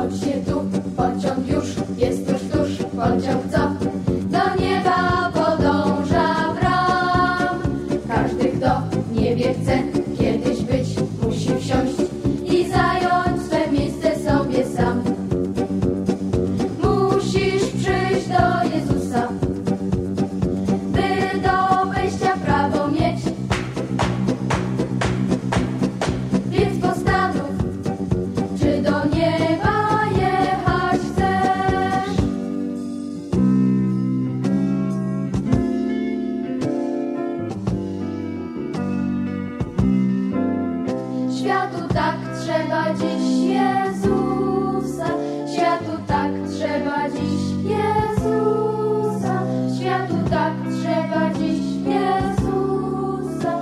پچیت پچم دست پچم چھ تک شوسا شو تک شوس شو تک شوسا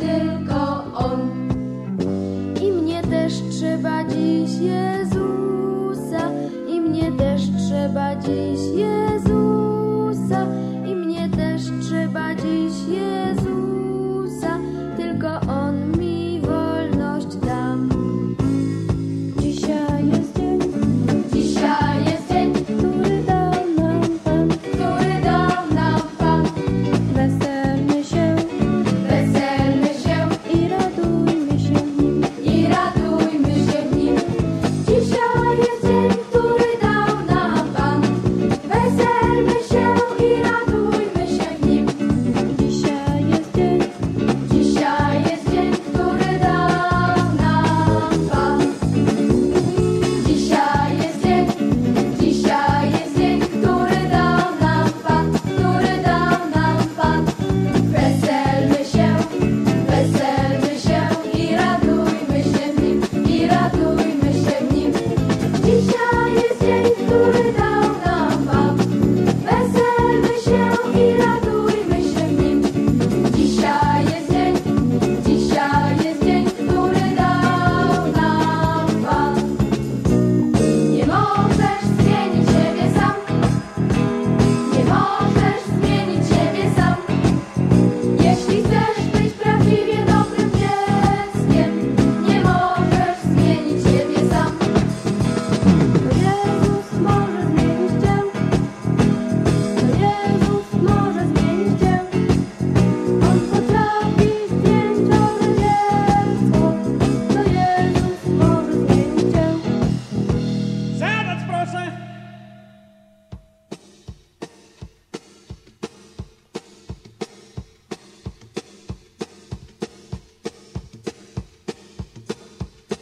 دل کا ایمی دش بجیشیا زوسا امی دش بجیشیا